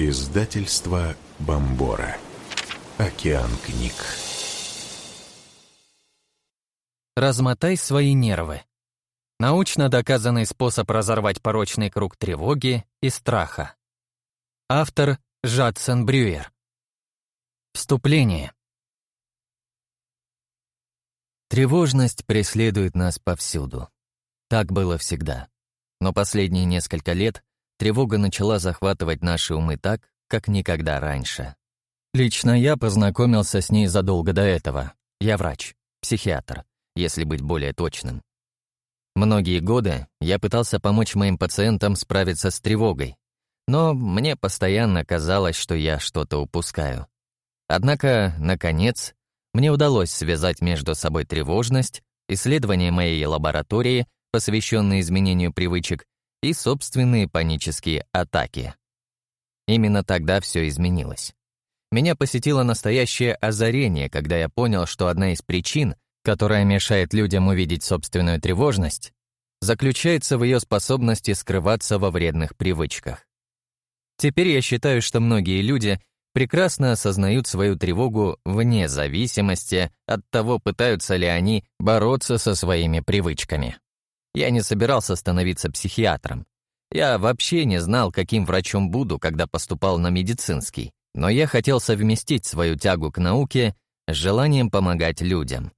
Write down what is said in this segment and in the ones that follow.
Издательство Бомбора. Океан книг. Размотай свои нервы. Научно доказанный способ разорвать порочный круг тревоги и страха. Автор Жадсон Брюер. Вступление. Тревожность преследует нас повсюду. Так было всегда. Но последние несколько лет тревога начала захватывать наши умы так, как никогда раньше. Лично я познакомился с ней задолго до этого. Я врач, психиатр, если быть более точным. Многие годы я пытался помочь моим пациентам справиться с тревогой, но мне постоянно казалось, что я что-то упускаю. Однако, наконец, мне удалось связать между собой тревожность, исследования моей лаборатории, посвященные изменению привычек, и собственные панические атаки. Именно тогда все изменилось. Меня посетило настоящее озарение, когда я понял, что одна из причин, которая мешает людям увидеть собственную тревожность, заключается в ее способности скрываться во вредных привычках. Теперь я считаю, что многие люди прекрасно осознают свою тревогу вне зависимости от того, пытаются ли они бороться со своими привычками. Я не собирался становиться психиатром. Я вообще не знал, каким врачом буду, когда поступал на медицинский, но я хотел совместить свою тягу к науке с желанием помогать людям.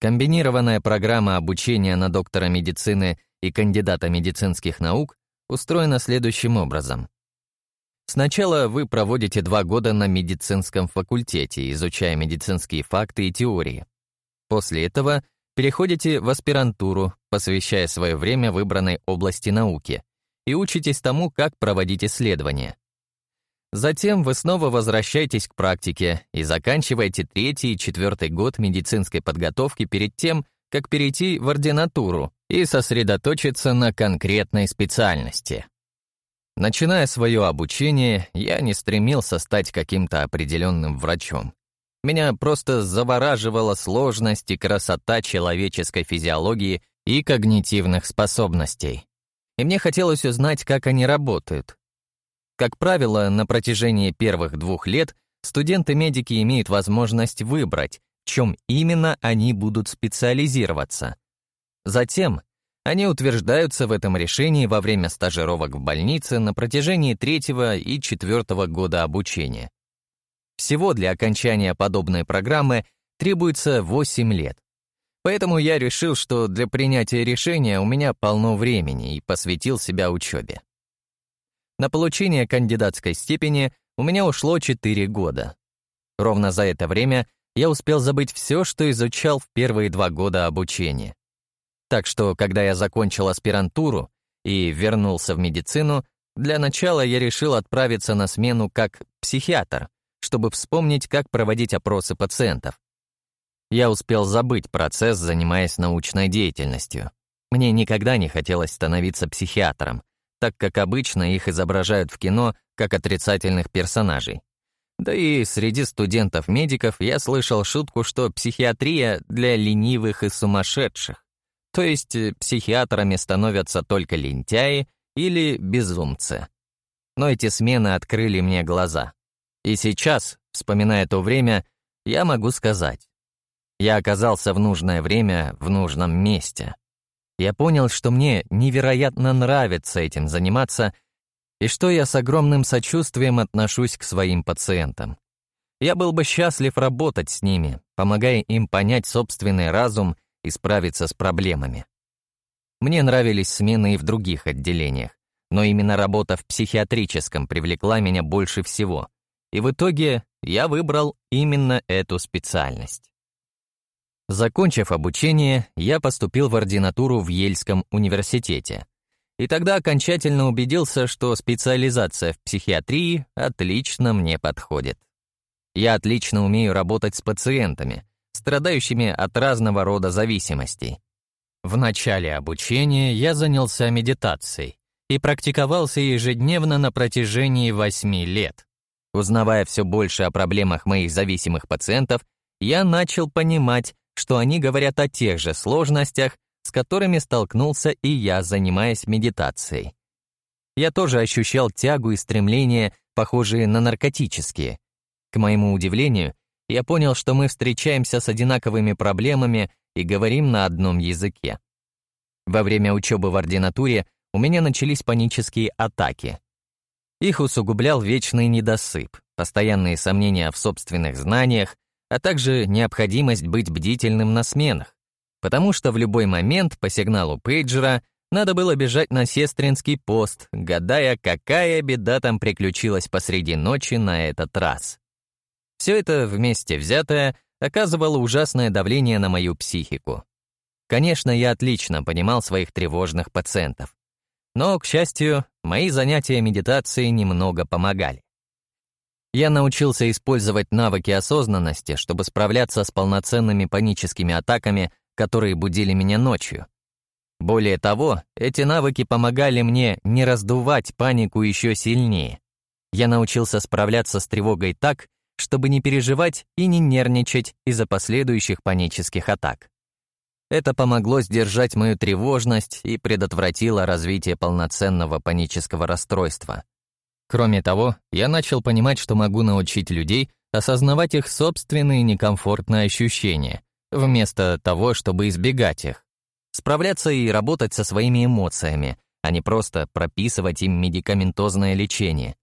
Комбинированная программа обучения на доктора медицины и кандидата медицинских наук устроена следующим образом. Сначала вы проводите два года на медицинском факультете, изучая медицинские факты и теории. После этого переходите в аспирантуру, посвящая свое время выбранной области науки, и учитесь тому, как проводить исследования. Затем вы снова возвращаетесь к практике и заканчиваете третий и четвертый год медицинской подготовки перед тем, как перейти в ординатуру и сосредоточиться на конкретной специальности. Начиная свое обучение, я не стремился стать каким-то определенным врачом. Меня просто завораживала сложность и красота человеческой физиологии и когнитивных способностей. И мне хотелось узнать, как они работают. Как правило, на протяжении первых двух лет студенты-медики имеют возможность выбрать, в чем именно они будут специализироваться. Затем они утверждаются в этом решении во время стажировок в больнице на протяжении третьего и четвертого года обучения. Всего для окончания подобной программы требуется 8 лет. Поэтому я решил, что для принятия решения у меня полно времени и посвятил себя учебе. На получение кандидатской степени у меня ушло 4 года. Ровно за это время я успел забыть все, что изучал в первые два года обучения. Так что, когда я закончил аспирантуру и вернулся в медицину, для начала я решил отправиться на смену как психиатр, чтобы вспомнить, как проводить опросы пациентов. Я успел забыть процесс, занимаясь научной деятельностью. Мне никогда не хотелось становиться психиатром, так как обычно их изображают в кино как отрицательных персонажей. Да и среди студентов-медиков я слышал шутку, что психиатрия для ленивых и сумасшедших. То есть э, психиатрами становятся только лентяи или безумцы. Но эти смены открыли мне глаза. И сейчас, вспоминая то время, я могу сказать. Я оказался в нужное время в нужном месте. Я понял, что мне невероятно нравится этим заниматься и что я с огромным сочувствием отношусь к своим пациентам. Я был бы счастлив работать с ними, помогая им понять собственный разум и справиться с проблемами. Мне нравились смены и в других отделениях, но именно работа в психиатрическом привлекла меня больше всего, и в итоге я выбрал именно эту специальность. Закончив обучение, я поступил в ординатуру в Ельском университете. И тогда окончательно убедился, что специализация в психиатрии отлично мне подходит. Я отлично умею работать с пациентами, страдающими от разного рода зависимостей. В начале обучения я занялся медитацией и практиковался ежедневно на протяжении восьми лет. Узнавая все больше о проблемах моих зависимых пациентов, я начал понимать, что они говорят о тех же сложностях, с которыми столкнулся и я, занимаясь медитацией. Я тоже ощущал тягу и стремление похожие на наркотические. К моему удивлению, я понял, что мы встречаемся с одинаковыми проблемами и говорим на одном языке. Во время учебы в ординатуре у меня начались панические атаки. Их усугублял вечный недосып, постоянные сомнения в собственных знаниях, а также необходимость быть бдительным на сменах, потому что в любой момент по сигналу пейджера надо было бежать на сестринский пост, гадая, какая беда там приключилась посреди ночи на этот раз. Все это вместе взятое оказывало ужасное давление на мою психику. Конечно, я отлично понимал своих тревожных пациентов. Но, к счастью, мои занятия медитацией немного помогали. Я научился использовать навыки осознанности, чтобы справляться с полноценными паническими атаками, которые будили меня ночью. Более того, эти навыки помогали мне не раздувать панику еще сильнее. Я научился справляться с тревогой так, чтобы не переживать и не нервничать из-за последующих панических атак. Это помогло сдержать мою тревожность и предотвратило развитие полноценного панического расстройства. Кроме того, я начал понимать, что могу научить людей осознавать их собственные некомфортные ощущения, вместо того, чтобы избегать их. Справляться и работать со своими эмоциями, а не просто прописывать им медикаментозное лечение.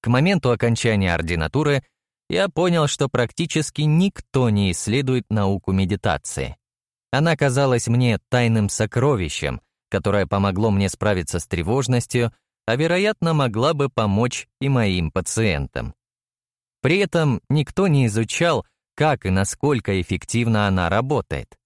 К моменту окончания ординатуры я понял, что практически никто не исследует науку медитации. Она казалась мне тайным сокровищем, которое помогло мне справиться с тревожностью, а, вероятно, могла бы помочь и моим пациентам. При этом никто не изучал, как и насколько эффективно она работает.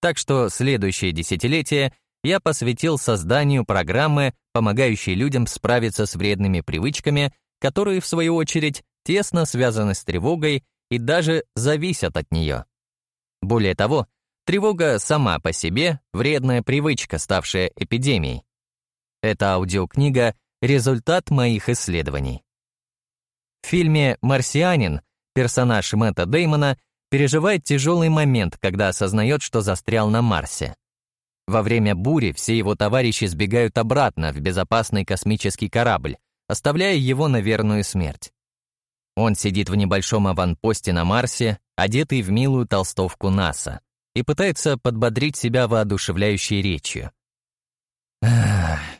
Так что следующее десятилетие я посвятил созданию программы, помогающей людям справиться с вредными привычками, которые, в свою очередь, тесно связаны с тревогой и даже зависят от нее. Более того, Тревога сама по себе — вредная привычка, ставшая эпидемией. Эта аудиокнига — результат моих исследований. В фильме «Марсианин» персонаж Мэтта Деймона переживает тяжелый момент, когда осознает, что застрял на Марсе. Во время бури все его товарищи сбегают обратно в безопасный космический корабль, оставляя его на верную смерть. Он сидит в небольшом аванпосте на Марсе, одетый в милую толстовку НАСА и пытается подбодрить себя воодушевляющей речью.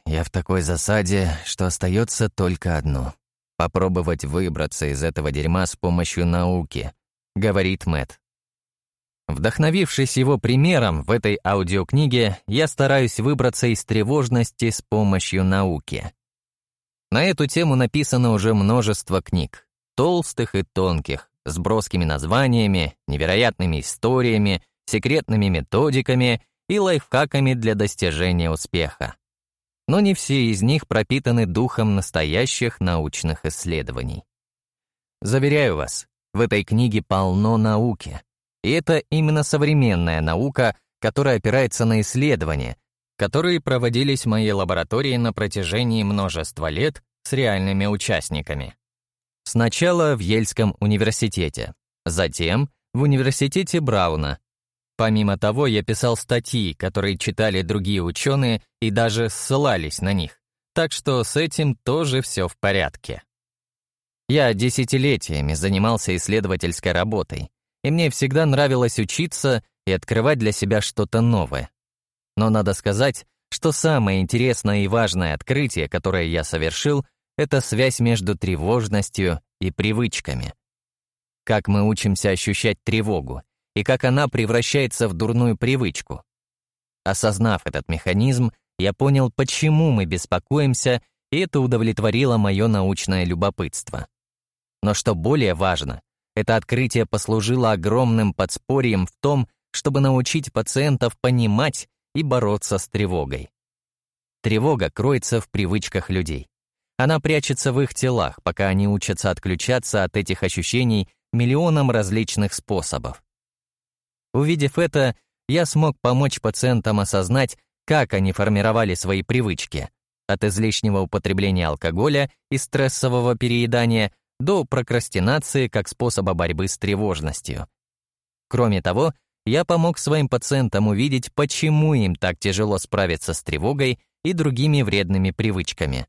«Я в такой засаде, что остается только одно — попробовать выбраться из этого дерьма с помощью науки», — говорит Мэт. Вдохновившись его примером в этой аудиокниге, я стараюсь выбраться из тревожности с помощью науки. На эту тему написано уже множество книг, толстых и тонких, с броскими названиями, невероятными историями секретными методиками и лайфхаками для достижения успеха. Но не все из них пропитаны духом настоящих научных исследований. Заверяю вас, в этой книге полно науки. И это именно современная наука, которая опирается на исследования, которые проводились в моей лаборатории на протяжении множества лет с реальными участниками. Сначала в Ельском университете, затем в университете Брауна, Помимо того, я писал статьи, которые читали другие ученые и даже ссылались на них. Так что с этим тоже все в порядке. Я десятилетиями занимался исследовательской работой, и мне всегда нравилось учиться и открывать для себя что-то новое. Но надо сказать, что самое интересное и важное открытие, которое я совершил, это связь между тревожностью и привычками. Как мы учимся ощущать тревогу и как она превращается в дурную привычку. Осознав этот механизм, я понял, почему мы беспокоимся, и это удовлетворило мое научное любопытство. Но что более важно, это открытие послужило огромным подспорьем в том, чтобы научить пациентов понимать и бороться с тревогой. Тревога кроется в привычках людей. Она прячется в их телах, пока они учатся отключаться от этих ощущений миллионом различных способов. Увидев это, я смог помочь пациентам осознать, как они формировали свои привычки, от излишнего употребления алкоголя и стрессового переедания до прокрастинации как способа борьбы с тревожностью. Кроме того, я помог своим пациентам увидеть, почему им так тяжело справиться с тревогой и другими вредными привычками.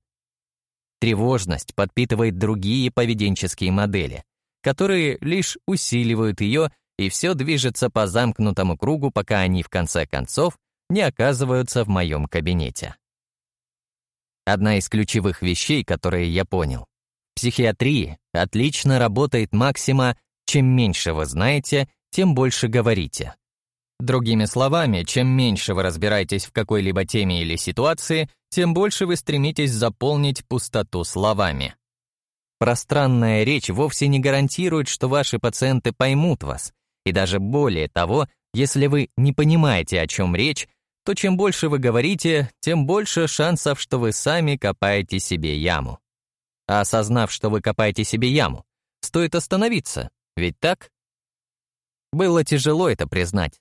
тревожность подпитывает другие поведенческие модели, которые лишь усиливают ее, и все движется по замкнутому кругу, пока они в конце концов не оказываются в моем кабинете. Одна из ключевых вещей, которые я понял. В психиатрии отлично работает максима «чем меньше вы знаете, тем больше говорите». Другими словами, чем меньше вы разбираетесь в какой-либо теме или ситуации, тем больше вы стремитесь заполнить пустоту словами. Пространная речь вовсе не гарантирует, что ваши пациенты поймут вас. И даже более того, если вы не понимаете, о чем речь, то чем больше вы говорите, тем больше шансов, что вы сами копаете себе яму. А осознав, что вы копаете себе яму, стоит остановиться, ведь так? Было тяжело это признать.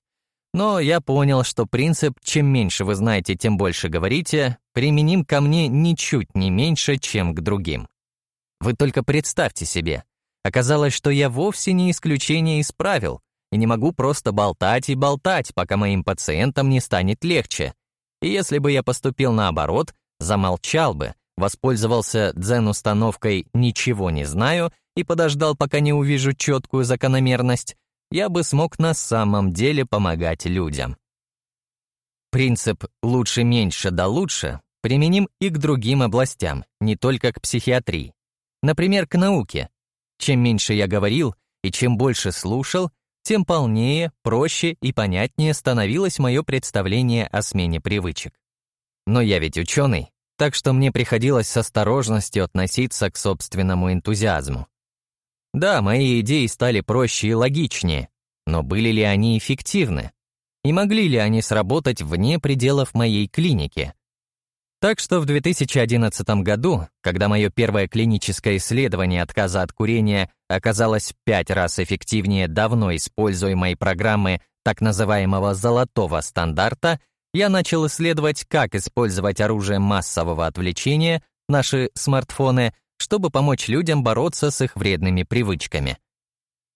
Но я понял, что принцип «чем меньше вы знаете, тем больше говорите» применим ко мне ничуть не меньше, чем к другим. Вы только представьте себе. Оказалось, что я вовсе не исключение из правил, и не могу просто болтать и болтать, пока моим пациентам не станет легче. И если бы я поступил наоборот, замолчал бы, воспользовался дзен-установкой «ничего не знаю» и подождал, пока не увижу четкую закономерность, я бы смог на самом деле помогать людям. Принцип «лучше меньше да лучше» применим и к другим областям, не только к психиатрии. Например, к науке. Чем меньше я говорил и чем больше слушал, тем полнее, проще и понятнее становилось мое представление о смене привычек. Но я ведь ученый, так что мне приходилось с осторожностью относиться к собственному энтузиазму. Да, мои идеи стали проще и логичнее, но были ли они эффективны? И могли ли они сработать вне пределов моей клиники? Так что в 2011 году, когда мое первое клиническое исследование отказа от курения оказалось пять раз эффективнее давно используемой программы так называемого «золотого стандарта», я начал исследовать, как использовать оружие массового отвлечения, наши смартфоны, чтобы помочь людям бороться с их вредными привычками.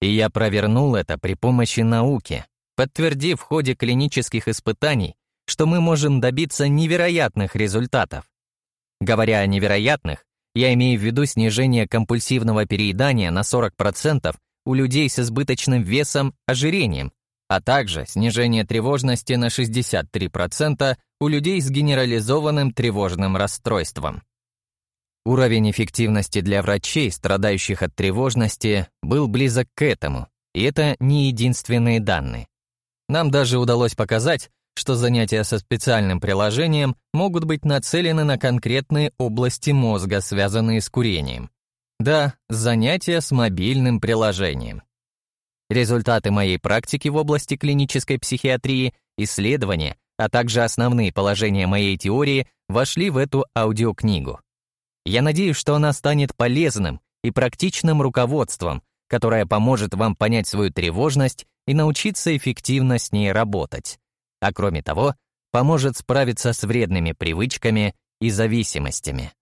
И я провернул это при помощи науки, подтвердив в ходе клинических испытаний, что мы можем добиться невероятных результатов. Говоря о невероятных, я имею в виду снижение компульсивного переедания на 40% у людей с избыточным весом, ожирением, а также снижение тревожности на 63% у людей с генерализованным тревожным расстройством. Уровень эффективности для врачей, страдающих от тревожности, был близок к этому, и это не единственные данные. Нам даже удалось показать, что занятия со специальным приложением могут быть нацелены на конкретные области мозга, связанные с курением. Да, занятия с мобильным приложением. Результаты моей практики в области клинической психиатрии, исследования, а также основные положения моей теории вошли в эту аудиокнигу. Я надеюсь, что она станет полезным и практичным руководством, которое поможет вам понять свою тревожность и научиться эффективно с ней работать. А кроме того, поможет справиться с вредными привычками и зависимостями.